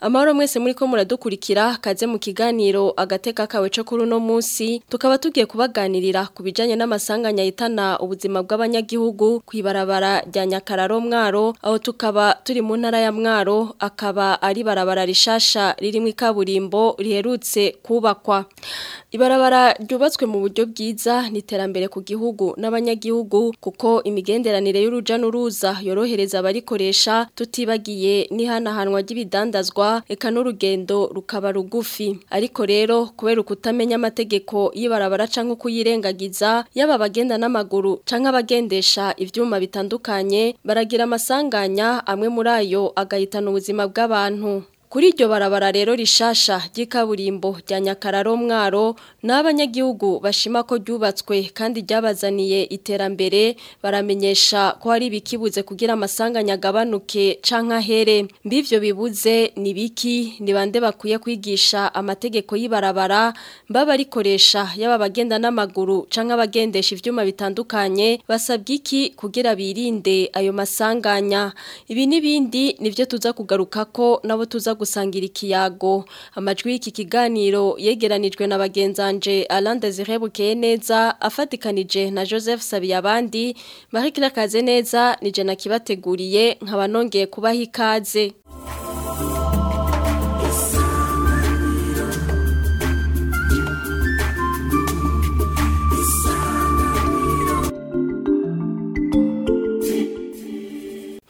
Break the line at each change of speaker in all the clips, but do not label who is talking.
amahoro mwese muri ko muradukurikira kaze mu kiganiro agateka kawe cyo kuri uno munsi tukaba tugiye kubaganirira ku bijyanye n'amasanganya yitana ubuzima bw'abanyagihugu ku ibarabara rya nyakararo mwaro aho tukaba turi mu ntara ya mwaro akaba ari barabara rishasha ririmo ikaburimbo riherutse kubakwa ibarabara ryubatswe mu buryo bwiza n'iterambere ku gihugu n'abanyagihugu kuko imigenderanire y'uruja n'uruza yorohereza abarikoresha tutibagiye n'ihanahanwa ry'ibidandazwa kubakwa eka n'urugendo rukaba rugufi ariko rero kubera ukutamenya amategeko y'ibarabara cyangwa kuyirengagiza yaba bagenda n'amaguru cyangwa abagendesha ibyuma bitandukanye baragira amasanganya amwe muri ayo agahitana ubuzima bw'abantu Kuri iryo barabara rero rishasha ry'ikaburimbo rya Nyakararo Mwaro n'abanyagihugu bashima ko ryubatswe kandi ryabazaniye iterambere baramenyesha ko hari ibikibuze kugira amasanganya agabanuke canka here mbivyo bibuze ni biki ni bande bakwiye kwigisha amategeko y'ibarabara mbaba rikoresha yaba bagenda n'amaguru canka abagendesha ivyuma bitandukanye basabye iki kugira birinde ayo masanganya ibi n'ibindi nivyo tuza kugaruka ko nabo tuza gusangira ikiyago amajwi y'iki kiganiro yegeranijwe na bagenzanje Alande Zirebukeye neza afatikanije na Joseph Sabiyabandi Marie Kirakaze neza nije nakibateguriye nkaba nongeye kubaha ikaze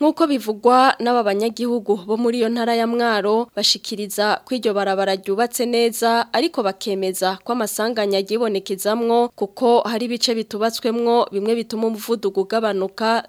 nk'uko bivugwa n'aba banyagihugu bo muri iyo ntara ya mwaro bashikiriza ko iryo barabara ryubatse neza ariko bakemeza ko amasanganya yibonekezamwo kuko hari ibice bitubatswemwo bimwe bituma umuvuduko ugabanuka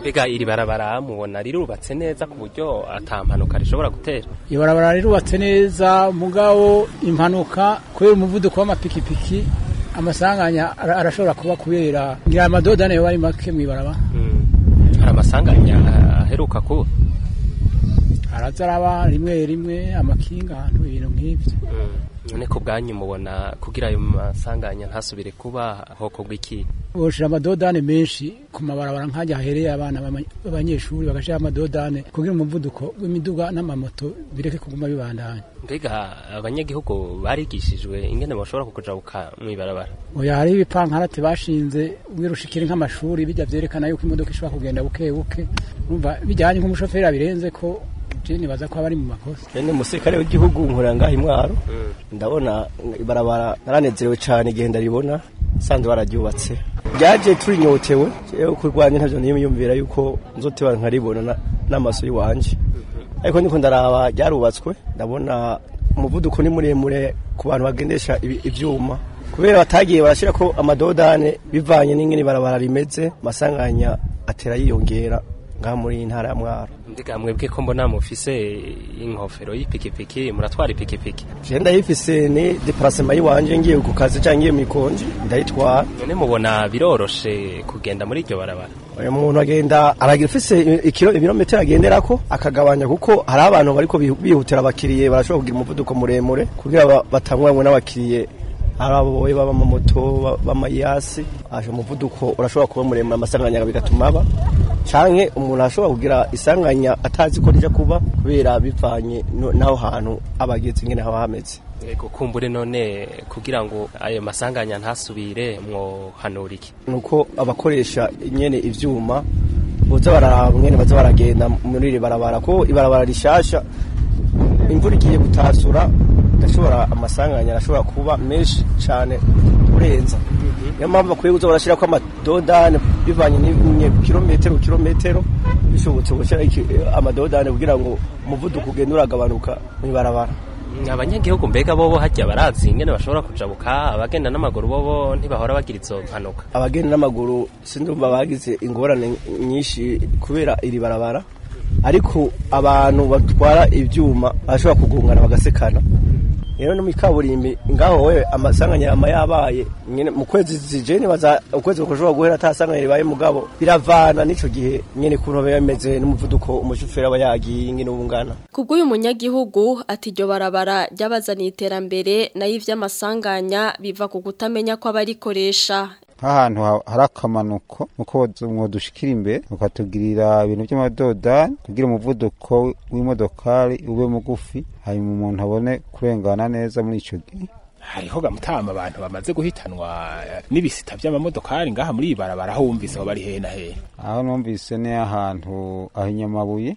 mbega iri barabara
mubona rirubatse neza ku buryo atampanuka rishobora gutera
iri barabara rirubatse neza mugabo impanuka kubera umuvuduko w'amapikipiki amasanganya arashobora kuba kubera ngira amadodane yaba ari make mu ibarabara hmm.
hari amasanganya aheruka kuba
haraza rimwe rimwe amakinga ahantu ibintu nk'ibyo mm.
none ko bwanyu mubona kugira ayo masanganya ntasubire kuba aho kubwa iki
boshira amadodane menshi ku mabarabara nk'ajya hahereye abana b'abanyeshuri bagashira amadodane kugira umuvuduko w'imiduga n'amamoto bireke kuguma bibandanye
mbega abanyagihugu barigishijwe ingene bashobora kukujabuka mw'ibarabara
oya hari ibipankarate bashinze umwe wirushikira nk'amashuri bijya byerekana yuko imodoka ishobora kugenda buke buke urumva bijyanye nk'umushoferi abirenze ko je nibaza ko abari mu makosa
nyene musirikare w'igihugu nkuranga imwaro mm. ndabona ibarabara naranezerewe cyane igihe ndaribona sanze bararyubatse ryaje turi nyotewe jewe kurwanya ntavyo niyumvira yuko nzoteba nkaribona n'amaso yiwanje mm-hmm. ariko niko ndaraba ryarubatswe ndabona umuvuduko ni muremure ku bantu bagendesha ibyuma kubera batagiye barashyira ko amadodane bivanye n'ingene barabara rimeze amasanganya atera yiyongera ngaha muri iyi ntara ya mwaro
ndiga mwebwe ko mbona mufise ingofero y'ipikipiki muratwara ipikipiki
je ndayifise ni deplacement yiwanje ngiye ku kazi cyangwa ngiye mikonji
none mubona biroroshe kugenda muri iryo barabara
uyu muntu agenda aragira ufise ibirometero ko akagabanya kuko hari abantu bariko bihutira abakiriye barashobora kugira umuvuduko muremure kugira batanywanwe n'abakiriye ari abo b'amamoto b'amayasi umuvuduko urashobora kuba muremure amasanganya bigatuma aba cyane umuntu ashobora kugira isanganya atazi ko rijya kuba kubera bivanye n'aho hantu aba ageze nyine haba hameze
kumbure none kugira ngo ayo masanganya ntasubire mwohanura iki
ni uko abakoresha nyine ibyuma boza bararaba mwene baza baragenda muri iri barabara ko ibarabara rishasha imvura igiye gutasura ashobora amasanganya arashobora kuba menshi cyane urenza mhm. niyo mpamvu bakwiye kuza barashyira ko amadodani bivanye n'ikirometero kirometero bishobotse gushyira eh, amadodani kugira ngo umuvuduko ugende uragabanuka mu ibarabara mm,
abanyagihugu mbega bobo hajya barazi ingene bashobora kujabuka abagenda n'amaguru bobo ntibahora bagira izo mpanuka
abagenda n'amaguru sindumva bagize ingorane nyinshi kubera iri barabara ariko abantu batwara ibyuma bashobora kugongana bagasekana rero no mu kaburimbi ngaho we amasanganya ama yabaye nyine mu kwezi zije nibaza ukwezi gukoshobora guhera atasanganya ribaye mugabo biravana n'ico gihe nyine kuntu bemeze n'umuvuduko umushoferi aba yagiye nyine ubungana
kubwo uyu munyagihugu ati iryo barabara ryabazaniye iterambere nayo ivy'amasanganya biva ku kutamenya ko abarikoresha
nk'ahantu hari akamanuko nuko mwodushikira imbere ukatugirira ibintu by'amadodani kugira umuvuduko w'imodokari ube mugufi hanyuma umuntu abone kurengana neza muri icyo gihe
hariho gamutama abantu bamaze guhitanwa eh, n'ibisita by'amamodokari ngaha muri ibarabara aho wumvise aho bari hehe na hehe
aho numvise ni ahantu ahinyamabuye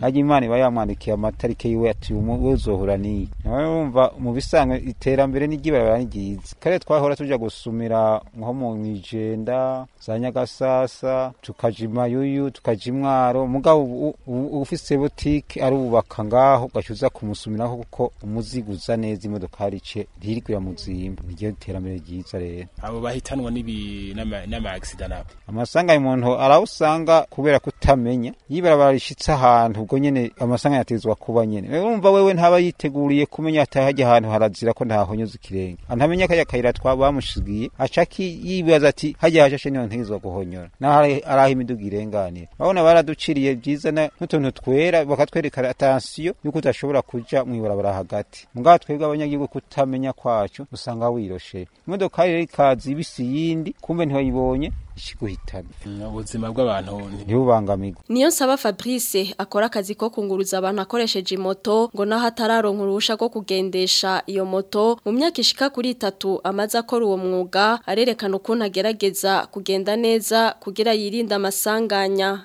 hajya mm. imana iba yamwandikiye amatariki yiwe ati uzohura niyi nawe wumva mu bisanzwe iterambere n'iry'ibarabara ni ryiza kare twahora tujya gusumira nko mu ijenda za nyagasasa tukaja imayuyu tukaja imwaro mugabo ufise butike arubaka ngaho ugaca uza kumusumiraho kuko umuzigo uza neza imodoka karice riri kuya muzimba niryo terambere ryiza rero
abo bahitanwa n'ibi n'ama accident nabo
amasanga y'umuntu arawusanga kubera kutamenya yibarabara rishitse ahantu ubwo nyine amasanga yatezwa kuba nyene urumva wewe ntaba yiteguriye kumenya atahajya ahantu harazira ko ntahonyuze ikirenge antamenya kajya kayira twabamushigiye acaki yibaza ati hajya hashashe niho ntegezwa guhonyora naho araho imiduga irenganira urabona baraduciriye byiza n'utuntu twera bakatwereka atansiyo yuko udashobora kuja mw'ibarabara hagati mugabo twebwe aribwo kutamenya kwacu usanga wiroshe imodoka rero ikaza ibisi yindi kumbe ntiwayibonye guhitana eh,
ubuzima bw'abantu
ntibubangamirwe
niyo nsaba fabrice akora akazi ko kunguruza abantu akoresheje moto ngo naho atararonka uruhusha rwo kugendesha iyo moto mu myaka ishika kuri itatu amaze akora uwo mwuga arerekana ukuntu agerageza kugenda neza kugira yirinde amasanganya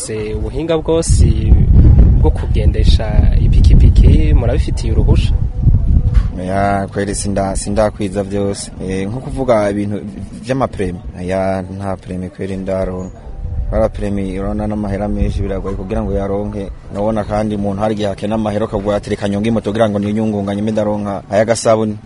ubuhinga bwose bwo kugendesha ipikipiki murabifitiye uruhusha
ya kweli sinda sindakwiza byose eh, nko kuvuga ibintu vy'amapremi ya nta premi kweli ndaronka bara premie n'amahera menshi biragoye kugira ngo yaronke nabona kandi umuntu hari igihe hakena amahera ukagura atereka nyonga imoto kugira ngo niyunyungunganye imidaronka ay'agasabuni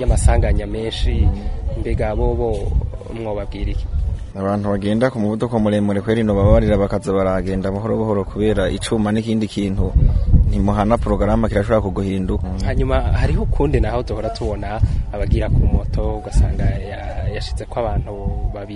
y'amasanganya menshi mbega bobo mwobabwira iki
abantu bagenda ku muvuduko muremure kwerino babarira bakaza baragenda buhoro buhoro kubera icuma n'ikindi kintu ntimuhana porogaramu kirashobora kuguhinduka mm.
hanyuma hariho ukundi naho duhora tubona abagira ku moto ugasanga yashyize ko abantu babiri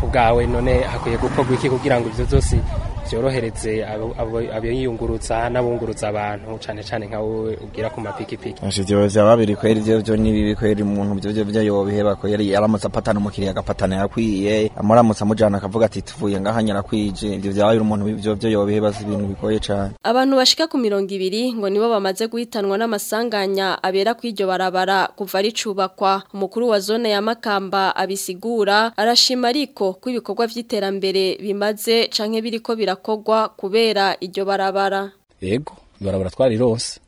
ku bwawe none hakwiye gukorwa iki kugira ngo ivyo vyose byorohereze abiyungurutsa n'abungurutsa abantu cyane cyane nk'abo ubwira ku mapikipiki
nshikirozi ababiri kweri ibyo byo ni bibi kweri umuntu byo byo byo yobiheba kweri aramutse apatana umukiriya agapatana yakwiye amuramutse amujyana akavuga ati tuvuye ngaha nyarakwije ibyo byababira umuntu byo byo yobiheba si ibintu bigoye cyane
abantu bashika ku mirongo ibiri ngo nibo bamaze guhitanwa n'amasanganya abera kw'iryo barabara kuva ricubakwa umukuru wa zone ya makamba abisigura arashima ariko ko ibikorwa by'iterambere bimaze canke ko bira rirakogwa kubera iryo barabara
yego ibarabara twarironse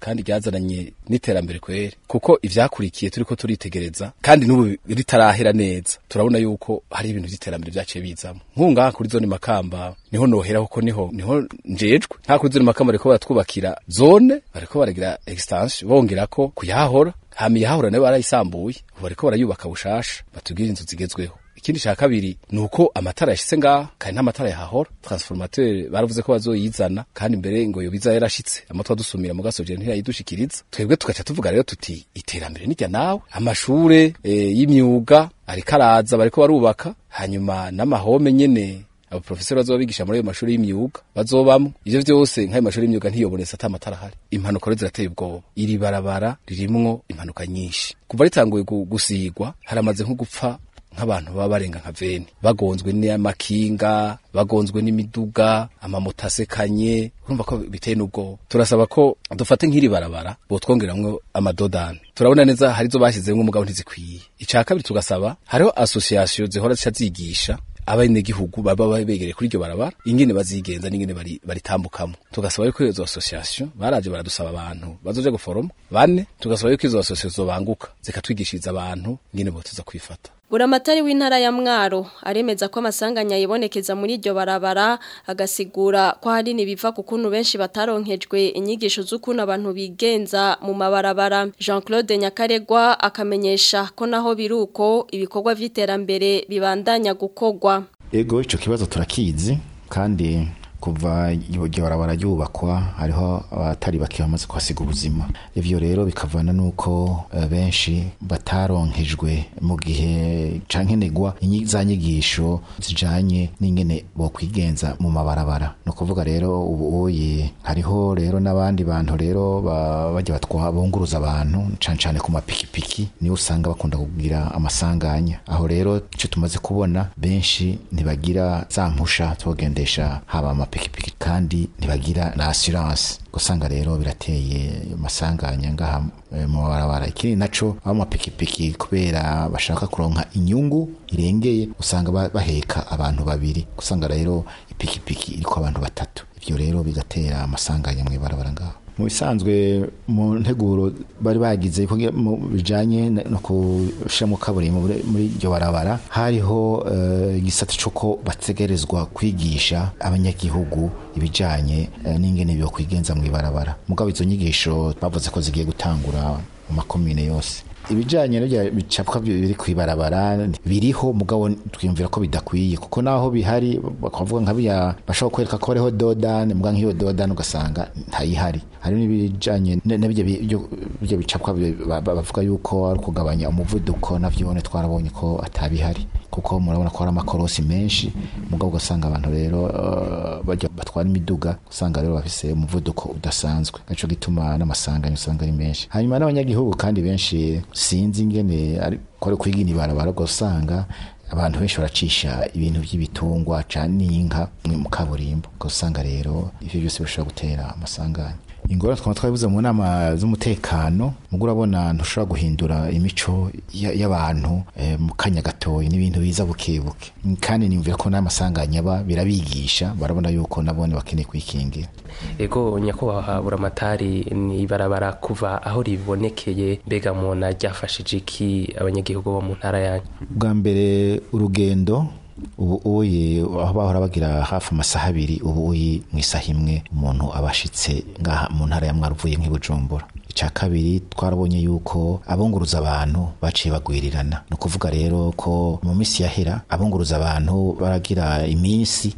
kandi ryazananye n'iterambere kweri kuko ivyakurikiye turiko turitegereza kandi n'ubu ritarahera neza turabona yuko hari ibintu by'iterambere byaciye bizamo nkunga kuri zone makamba niho nohera kuko niho niho njejwe nta kuri zone makamba bariko baratwubakira zone bariko baragira extension bongera ko kuyahahora hama iyahahora nayo barayisambuye ubu bariko barayubaka bushasha batubwira inzu zigezweho ikindi cha kabiri nuko amatara yashitse nga kandi n'amatara yahahora transformateur baravuze ko bazoyizana kandi mbere ngo yo biza yarashitse amatwa dusumira mu gasoje ntira yidushikiriza twebwe tugaca tuvuga rero tuti iterambere n'irya nawe amashure e, y'imyuga ari karaza bariko barubaka hanyuma n'amahome nyene abaprofeseri bazoba bigisha muri ayo mashuri y'imyuga bazobamo ivyo vyose nk'ayo mashuri y'imyuga ntiyobonetse ata matara ahari impanuka rero zirateye ubwoba iri barabara ririmwo impanuka nyinshi kuva ritanguye gusigwa haramaze nko gupfa nk'abantu baba barenga nka veni bagonzwe n'amakinga bagonzwe n'imiduga amamoto asekanye urumva ko biteye n'ubwoba turasaba ko dufate nk'iri barabara botwongeramwo amadodani turabona neza hari zo bashyizemo umugabo ntizikwiye icya kabiri tugasaba hariho asosiyasiyo zihora zica zigisha abanyagihugu baba begereye kuri iryo barabara ingene bazigenza n'ingene baritambukamo tugasaba yuko izo association baraje baradusaba abantu bazoje guforoma bane tugasaba yuko izo association zobanguka zikatwigishiriza abantu ingene botuza kwifata
buramatari w'intara ya mwaro aremeza ko amasanganya yibonekeza muri iryo barabara agasigura ko hari nibiva ku kuntu benshi bataronkejwe inyigisho z'ukuntu abantu bigenza mu mabarabara Jean Claude Nyakaregwa akamenyesha ko naho biruko ibikorwa vy'iterambere bibandanya gukogwa
ego ico kibazo turakizi kandi kuva iryo barabara ryubakwa hariho abatari bake bamaze kuhasiga ubuzima ivyo rero bikavana nuko eh, benshi bataronkejwe mu gihe cankenegwa za nyigisho zijanye n'ingene bokwigenza mu mabarabara ni ukuvuga rero ubuye hariho rero n'abandi bantu rero bajya batwa bunguruza abantu cane cane ku mapikipiki niho usanga bakunda kugira amasanganya aho rero ico tumaze kubona benshi ntibagira za mpusha zo haba pikipiki kandi ntibagira na assurance gusanga rero birateye masanganya ngaha e, mu barabara ikindi naco abo mapikipiki kubera bashaka kuronka inyungu irengeye usanga baheka abantu babiri gusanga rero ipikipiki iriko abantu batatu ivyo rero bigatera amasanganya mw'ibarabara ngaha mu bisanzwe mu nteguro bari bagize mu bijyanye no gushyira mu kaburimbo muri iryo barabara hariho eh, igisate cy'uko bategerezwa kwigisha abanyagihugu ibijyanye eh, n'ingene byo kwigenza mu ibarabara mugabo izo nyigisho bavuze ko zigiye gutangura mu makomine yose ibijyanye bicapwa biri ku ibarabara biriho mugabo twiyumvira ko bidakwiye kuko naho bihari bakavuga nka biya bashobora kwereka ko hariho dodane muganga nk'iyo dodane ugasanga ntayihari hari n'ibijyanye n'ibyo bicapwa bavuga yuko ari ukugabanya umuvuduko nabyo ubone twarabonye ko atabihari kuko murabona ko hari amakorosi menshi mugabo ugasanga abantu rero uh, bajya batwara imiduga usanga rero bafise umuvuduko udasanzwe nico gituma n'amasanganya usanga ari menshi hanyuma n'abanyagihugu kandi benshi sinzi ingene ariko kwigina ibarabara gusanga abantu benshi baracisha ibintu by'ibitungwa cyane n'inka mu kaburimbo ugasanga rero ibyo byose bishobora gutera amasanganya ingorane twaba twabibuze mu nama z'umutekano mubwo urabona ntushobora guhindura imico y'abantu eh, mu kanya gatoya n'ibintu biza bukebuke kandi nimvira ko n'amasanganya aba birabigisha barabona yuko nabone bakeneye kwikingira
ego nyakubahwa buramatari ni ibarabara kuva aho ribonekeye mbega umuntu ryafashije iki abanyagihugu bo mu ntara yanyu
bwa mbere urugendo ubu uye aho bahora bagira hafi amasaha abiri ubu uye mu isaha imwe umuntu abashitse ngaha mu ntara ya mwaro nk'ibujumbura icya kabiri twarabonye yuko abunguruza abantu baciye bagwirirana ni ukuvuga rero ko mu minsi yahera abunguruza abantu baragira iminsi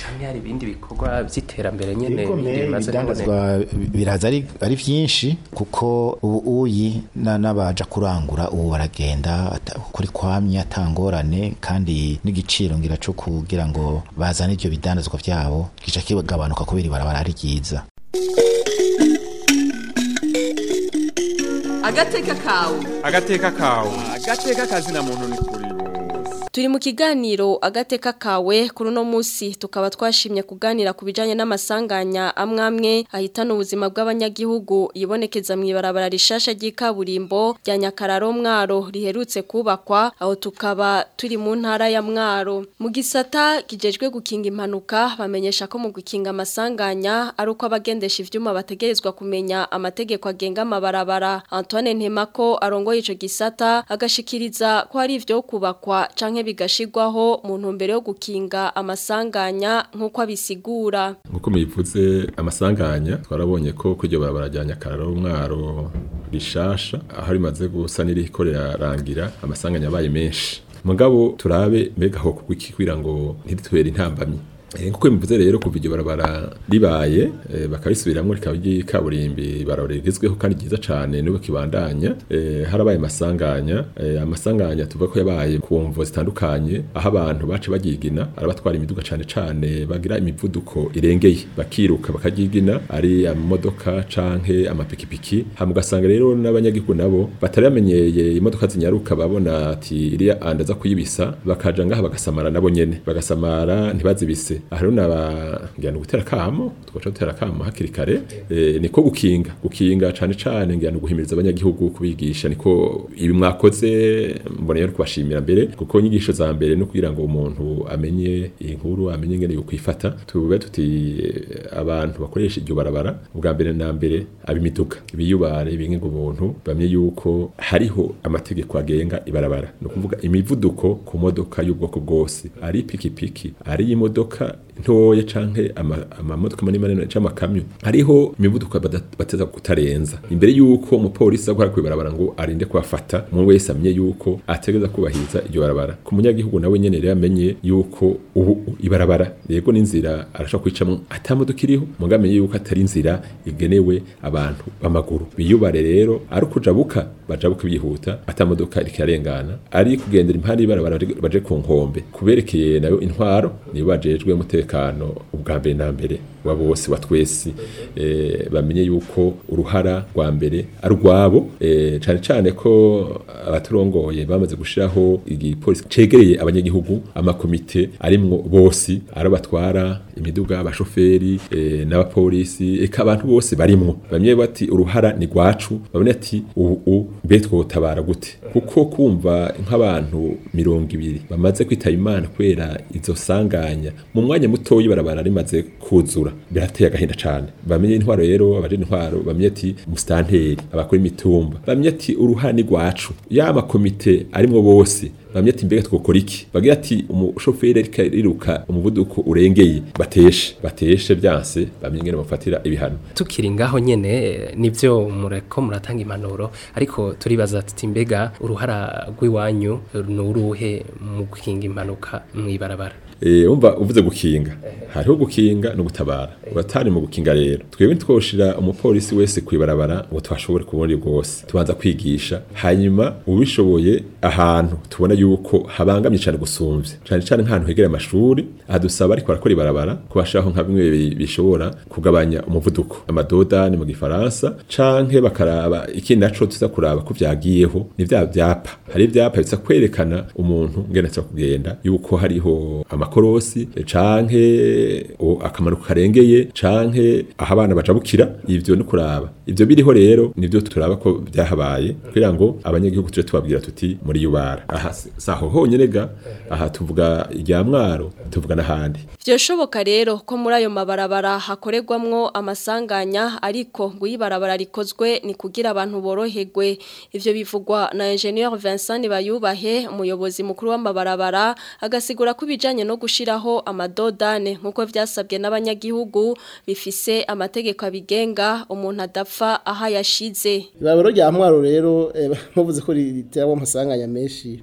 cyangwa hari ibindi bikorwa by'iterambere
nyine biraza ari byinshi kuko ubu uyi n'abaja kurangura ubu baragenda kuri kwamye atangorane kandi n'igiciro ngira cyo kugira ngo bazane ibyo bidandazwa byabo gica kigabanuka kubera ibarabara ari ryiza
agateka kawe
agateka kawe ah, agateka kazina muntu ni kure
Turi mu kiganiro agateka kawe kuri uno munsi tukaba twashimye kuganira ku bijyanye n'amasanganya amwamwe ahitana ubuzima bw'abanyagihugu yibonekeza mu ibarabara rishasha ry'ikaburimbo rya Nyakararo Mwaro riherutse kubakwa aho tukaba turi mu ntara ya Mwaro mu gisata kijejwe gukinga impanuka bamenyesha ko mu gukinga amasanganya ari uko abagendesha ibyuma bategerezwa kumenya amategeko agenga amabarabara Antoine Ntemako arongoye icyo gisata agashikiriza ko ari ibyo kubakwa canke bigashirwaho mu ntumbero yo gukinga amasanganya nk'uko abisigura
nk'uko mubivuze amasanganya twarabonye ko kujya barabara rya nyakararo umwaro rishasha aho rimaze gusa n'irikorarangira amasanganya abaye menshi mugabo turabe mbega ho kukikwira ngo ntiritubere intambamyi nk'uko eh, bivuze rero kuva iryo barabara ribaye eh, bakabisubiramo rikaba ry'ikaburimbi barabara rigezweho kandi ryiza cyane n'ubu kibandanya eh, harabaye amasanganya amasanganya tuvuga ko yabaye ku mvu zitandukanye aho abantu bace bagigina arabatwara imiduga cyane cyane bagira imivuduko irengeye bakiruka bakagigina ari amamodoka canke amapikipiki hama ugasanga rero n'abanyagihugu nabo batari bamenyeye imodoka zinyaruka babona ati iriya andaza kuyibisa bakaja ngaha bagasamara nabo nyene bagasamara ntibazibise hari ngira ngo gutera akamo tugaca dutera akamo hakiri kare eh, niko gukinga gukinga cyane cyane ngira guhimiriza abanyagihugu kubigisha niko ibi mwakoze mbona rero kubashimira mbere kuko inyigisho za mbere no kugira ngo umuntu amenye inkuru nkuru amenye ingene yo kwifata tube tuti eh, abantu bakoresha iryo barabara ubwa mbere na mbere abimiduga ibiyubare bingenga ubuntu bamye yuko hariho amategeko agenga ibarabara no kuvuga imivuduko ku modoka y'ubwoko bwose ari ipikipiki ari imodoka that. ntoya canke amamodoka ama manini manini canke amakamyo hariho imivuduko bateza kutarenza imbere yuko umupolisi akora kwibarabara ngo arinde kubafata umuntu wese amenye yuko ategereza kubahiriza iryo barabara ku munyagihugu nawe nyene rero amenye yuko ubu ibarabara yego n'inzira arashobora kwicamo atamodoka iriho muga amenye yuko atari inzira igenewe abantu b'amaguru biyubare rero ari ukujabuka bajabuka bihuta atamodoka iriko ari kugendera impande y'ibarabara baje ku nkombe kuberekeye nayo intwaro nibo bajejwe muteka umutekano ubwa mbere na mbere wa bose wa twese eh, bamenye yuko uruhara rwa mbere ari urwabo eh, cyane cyane ko abaturongoye bamaze gushyiraho igipolisi cegereye abanyagihugu amakomite arimwo bose ari batwara imiduga abashoferi eh, n'abapolisi eka abantu bose barimo bamwe bati uruhara ni rwacu babone ati ubu mbe twotabara gute kuko kumva nk'abantu mirongo ibiri bamaze kwitaba imana kubera izo sanganya mu mwanya mutoya ibarabara rimaze kuzura birateye agahinda cyane bamenye intwaro rero abaje intwaro bamenye ati umusitanteri abakora imitumba bamenye ati uruhani rwacu yaba komite arimwo bose bamye ati mbega twokora iki bagira ati umushoferi ariko ariruka umuvuduko urengeye bateshe bateshe byanse bamye ngene bafatira ibihano
tukiri ngaho nyene nivyo mureko muratanga impanuro ariko turibaza ati mbega uruhara rw'iwanyu ni uruhe mu gukinga impanuka mu ibarabara.
Eh, umva uvuze gukinga hariho gukinga no gutabara uratari mu gukinga rero twebwe twoshira umupolisi wese kwibarabara ngo twashobore kubona bwose tubanza kwigisha hanyuma ubishoboye ahantu tubona yuko habangamye cyane gusumvya cyane cyane nk'ahantu hegera amashuri adusaba ariko barakora ibarabara kubashiraho nka bimwe bishobora kugabanya umuvuduko amadodani mu gifaransa canke bakaraba ikindi naco tuza kuraba ko vyagiyeho ni vya vyapa hari ivyapa bisa kwerekana umuntu ngene kugenda yuko hariho ama amakorosi canke akamaro karengeye canke aho abana bajabukira ivyo no kuraba ivyo biriho rero nivyo turaba ko byahabaye kugira ngo abanyagihugu tuje tubabwira tuti muri yubara aha saho honyene ga aha tuvuga irya mwaro tuvuga n'ahandi
vyoshoboka rero ko muri ayo mabarabara hakoregwamo amasanganya ariko ngo ibarabara rikozwe ni kugira abantu boroherwe ivyo bivugwa na Engineer Vincent Bayubahe umuyobozi mukuru w'amabarabara agasigura ko ibijanye no no gushiraho amadodane nkuko byasabwe n'abanyagihugu bifise amategeko abigenga umuntu adapfa aha yashize.
Ibabaro rya ntwaro rero eh, bavuze ko ritera amasanganya menshi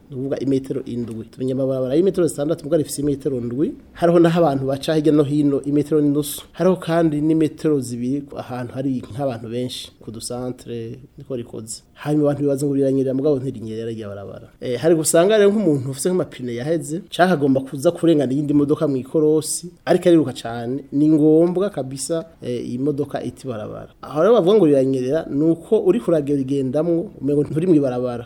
ni ukuvuga imetero indwi tumenya amabarabara y'imetero zitandatu mugari ifite imetero ndwi hariho n'aho abantu baca hirya no hino imetero n'inusu hariho kandi n'imetero zibiri ahantu hari nk'abantu benshi ku dusantere niko rikoze hanyuma abantu bibaza ngo biranyerera mugabo ntirinyerera yaragiye barabara eh hari gusanga rero nk'umuntu ufite nk'amapine yaheze cyakagomba kuza kurengana iyindi modoka mu ikorosi ariko ariruka cyane ni ngombwa kabisa eh, iyi modoka iti barabara aho rero bavuga ngo riranyerera nuko uri kuragera ugendamwo umengo nturi mu barabara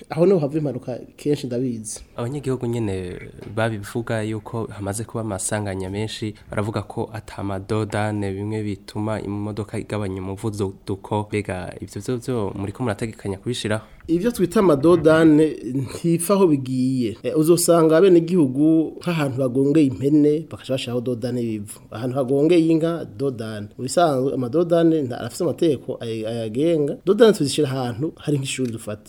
aho niho hava impanuka kenshi ndabizi
abanyagihugu nyene babivuga yuko hamaze kuba amasanganya menshi baravuga ko atamadodane bimwe bituma imodoka igabanya umuvuduko mbega ivyo muri muriko murategekanya kubishiraho
ibyo twita amadodane ntifaho aho bigiye eh, uzasanga abenegihugu nk'ahantu bagongeye impene bakashashaho dodane bivu ahantu hagongeye inka dodane ubisanzwe amadodane arafite amategeko ayagenga dodane tuzishyira ahantu hari nk'ishuri dufate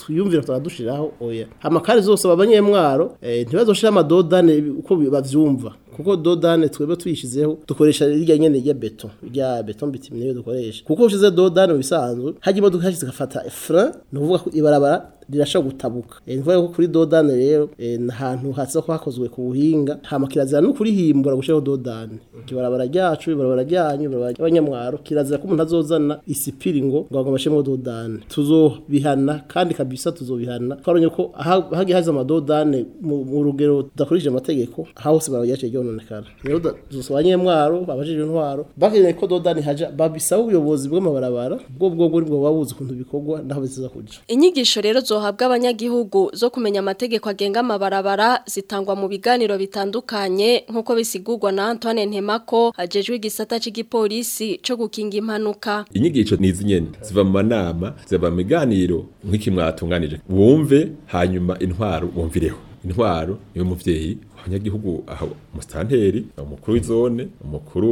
twiyumvira turadushiraho oya amakare zose abanyemwaro eh, ntibazoshira amadodani uko bavyumva kuko dodane twebwe tuyishyizeho dukoresha irya nyene ya beton rya beton bitume niyo dukoresha kuko ushize dodane bisanzwe hajya imodoka hashize gafata frein no ko ibarabara rirasha gutabuka eh, imvuga ko kuri dodane rero eh, ahantu hatsa ko hakozwe ku buhinga hama kirazira no kurihimbura gushaho dodane ibarabara ryacu ibarabara ryanyu ibarabara ry'abanyamwaro kirazira ko umuntu azozana isipiri ngo ngo agomashemo dodane tuzobihana kandi kabisa tuzobihana twaronye ko hagiye haza amadodane mu rugero tudakurikije amategeko aho hose barayacye ryo kononekara rero dusubanye intwaro abajije intwaro bakeneye ko doda nihaja babisaba ubuyobozi bw'amabarabara bwo bwo buri bwo babuzi kuntu bikogwa naho kuja
inyigisho rero zohabwa abanyagihugu zo kumenya amategeko agenga amabarabara zitangwa mu biganiro bitandukanye nkuko bisigurwa na Antoine Ntemako ajejwe igisata c'igipolisi cyo gukinga impanuka
inyigisho nizi nyene ziva mu manama ziva mu miganiro nk'ikimwatunganije wumve hanyuma intwaro wumvireho intwaro niyo muvyeyi abanyagihugu umusitanteri umukuru w'izone umukuru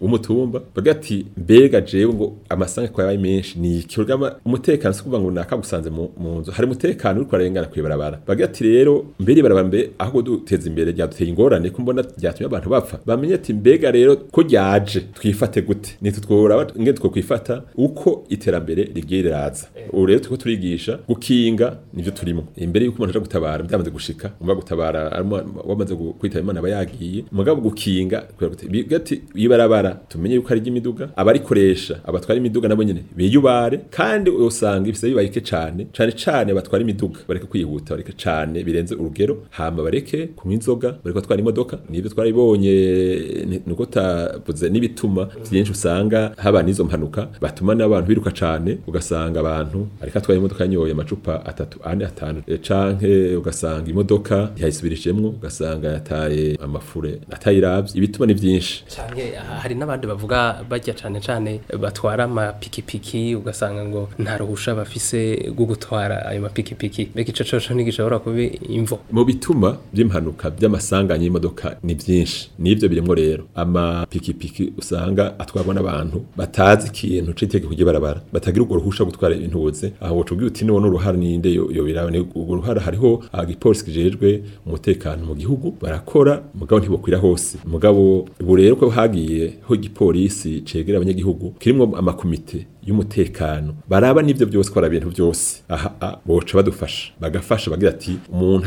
w'umutumba bavuga ati mbega jewe ngo amasanga ko yabaye menshi ni iki umutekano si kuvuga ngo naka gusanze mu nzu hari umutekano uriko arengana kwibarabara bavuga ati rero mbere ibarabara mbe ahubwo duteza imbere ryaduteye ingorane ko mbona ryatumye abantu bapfa bamenye ati mbega rero ko ryaje twifate gute nitwe tworaba ingene two kwifata uko iterambere rigiye riraza ubu rero turiko turigisha gukinga nibyo turimo imbere yuko umuntu aja gutabara byamaze gushika umva gutabara bamaze kwitaba imana aba yagiye mugabo gukinga gati ibarabara tumenye yuko ari ry'imiduga abarikoresha abatwara imiduga nabo nyene biyubare kandi usanga ifise bibayike cyane cane cane abatwara imiduga bareke kwihuta bareke cane birenze urugero hama bareke kunywa inzoga bareke batwara imodoka nivyo twaribonye nuko tavuze n'ibituma vyinshi usanga haba n'izo mpanuka batuma n'abantu biruka cyane ugasanga abantu ariko atwaye imodoka yanyoye amacupa atatu ane atanu canke ugasanga imodoka ntiyayisubirishemwo ugasanga usanga yataye amafure atayirabye ibituma ni byinshi
cyane hari n'abandi bavuga bajya cyane cyane batwara amapikipiki ugasanga ngo nta ruhusha bafise rwo gutwara ayo mapikipiki mbega ico coco ntigishobora kuba imvo
mu bituma by'impanuka by'amasanganya y'imodoka ni byinshi nibyo birimo rero amapikipiki usanga atwarwa n'abantu batazi ikintu c'itegeko ry'ibarabara batagira urwo ruhusha gutwara ibintu buze aho wocugira uti niwo n'uruhara ninde yo biraba urwo ruhara hariho agipolisi kijejwe umutekano mu gihugu gihugu barakora mugabo ntibokwira hose mugabo ubu rero ko hagiye ho igipolisi cegera abanyagihugu kirimwo amakomite y'umutekano baraba n'ibyo byose ko bintu byose aha ah, boca badufasha bagafasha bagira ati umuntu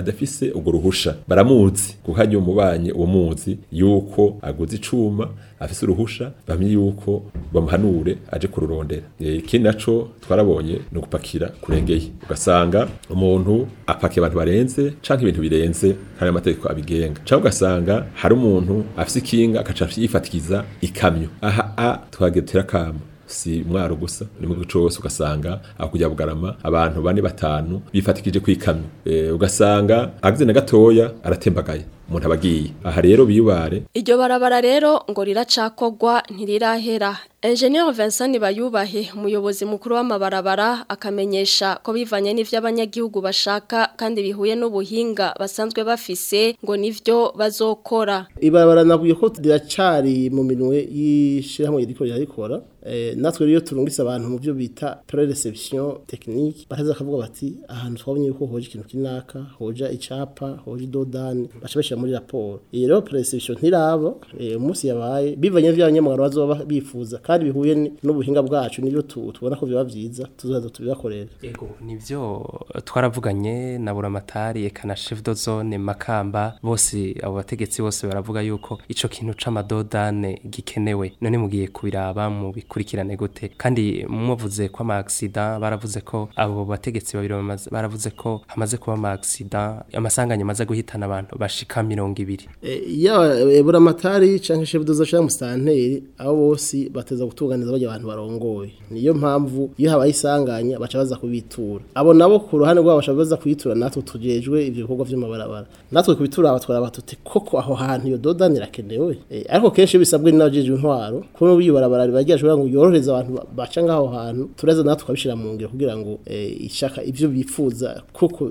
adafise urwo ruhusha baramuzi guhanya umubanyi uwo muzi yuko aguze icuma afise uruhusha bamye yuko bamuhanure aje kururondera eh, ikindi naco twarabonye ni ugupakira kurengeye ugasanga umuntu apakira abantu barenze canke ibintu birenze hari amategeko abigenga canke ugasanga hari umuntu afise ikinga agaca yifatikiza ikamyo aha ah, tukagetera kama si umwaro gusa ni mu gice wose ugasanga hakujya bugarama abantu bane batanu bifatikije ku ikamyo eh, ugasanga agize na gatoya aratembagaye umuntu aba agiye aha rero biyubare
iryo barabara rero ngo riracakogwa ntirirahera Enjeniyeri Vincent Bayubahe umuyobozi mukuru w'amabarabara akamenyesha ko bivanye n'ivyo abanyagihugu bashaka kandi bihuye n'ubuhinga basanzwe bafise ngo nivyo bazokora.
Ibarabara naguye ko riracari mu minwe y'ishirahamwe ririko rirarikora. Eh natwe rero turungise abantu mu byo bita pre Reception technique baraza kavuga bati ahantu twabonye yuko hoje ikintu kinaka hoja icapa hoje dodane bashobashira muri raporo. Iyo rero prereception ntirabo eh umunsi yabaye bivanye n'ivyo abanyamagara bazoba bifuza kandi bihuye n'ubuhinga bwacu niyo tubona ko biba byiza tuzaza tubibakorera
yego nibyo twaravuganye na buramatari eka na chef de zone makamba bose abo bategetsi bose baravuga yuko ico kintu c'amadodane gikenewe none mugiye kubiraba mu bikurikirane gute kandi mwavuze ko ama accident baravuze ko abo bategetsi babiri baravuze ko hamaze kuba ama accident amasanganya amaze guhitana abantu bashika mirongo
e, ya eh, buramatari canke chef de zone musanteri abo bose bateze bifuza gutuganiza bajya abantu barongoye niyo mpamvu iyo habaye isanganya baca baza kubitura abo nabo ku ruhande rwabo baca baza kuyitura natwe tujejwe ibyo bikorwa by'amabarabara natwe kubitura abatwara abatuti koko aho hantu iyo dodani irakenewe eh, ariko kenshi iyo bisabwe n'abajejwe intwaro kuko nubwo iyo barabara ngo yorohereza abantu baca ngaho hantu tureze natwe twabishira mu ngiro kugira ngo eh, ishaka ibyo bifuza koko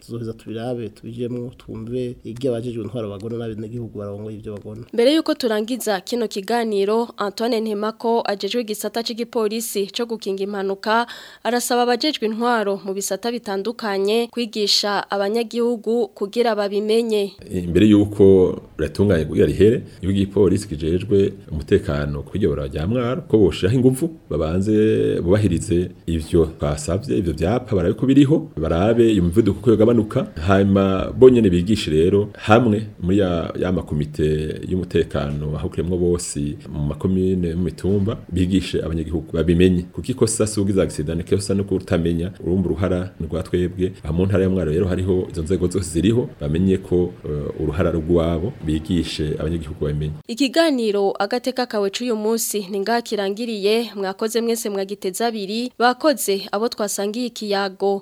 tuzoheza tubirabe tubijyemo twumve iby'abajejwe intwaro bagona n'abenegihugu barabongoye ibyo bagona
mbere yuko turangiza kino kiganiro Antoine Ntemako ajejwe igisata cy'igipolisi cyo gukinga impanuka arasaba abajejwe intwaro mu bisata bitandukanye kwigisha abanyagihugu kugira babimenye
imbere eh, yuko ratunga batunganye kugira rihere iyo igipolisi kijejwe umutekano kwiyobora rya mwaro ko boshiraho ingufu babanze bubahirize ivyo twasavye ivyo vyapa barabe ko biriho barabe imivuduko ko yogabanuka hanyuma bonyene bigishe rero hamwe muri ya, ya makomite y'umutekano ahukiremwo bose mu makomine mu mitumba bigishe abanyagihugu babimenye kuki ikosa si ubwiza agisida kiosa no kutamenya urumva uruhara rwa twebwe aha ya mwaro rero hariho izo nzego zose ziriho bamenye ko uh, uruhara rwabo bigi twigishe abanyagihugu bamenye
ikiganiro agateka kawe cy'uyu munsi ni ngaha kirangiriye mwakoze mwese mwagiteza abiri bakoze abo twasangiye ikiyago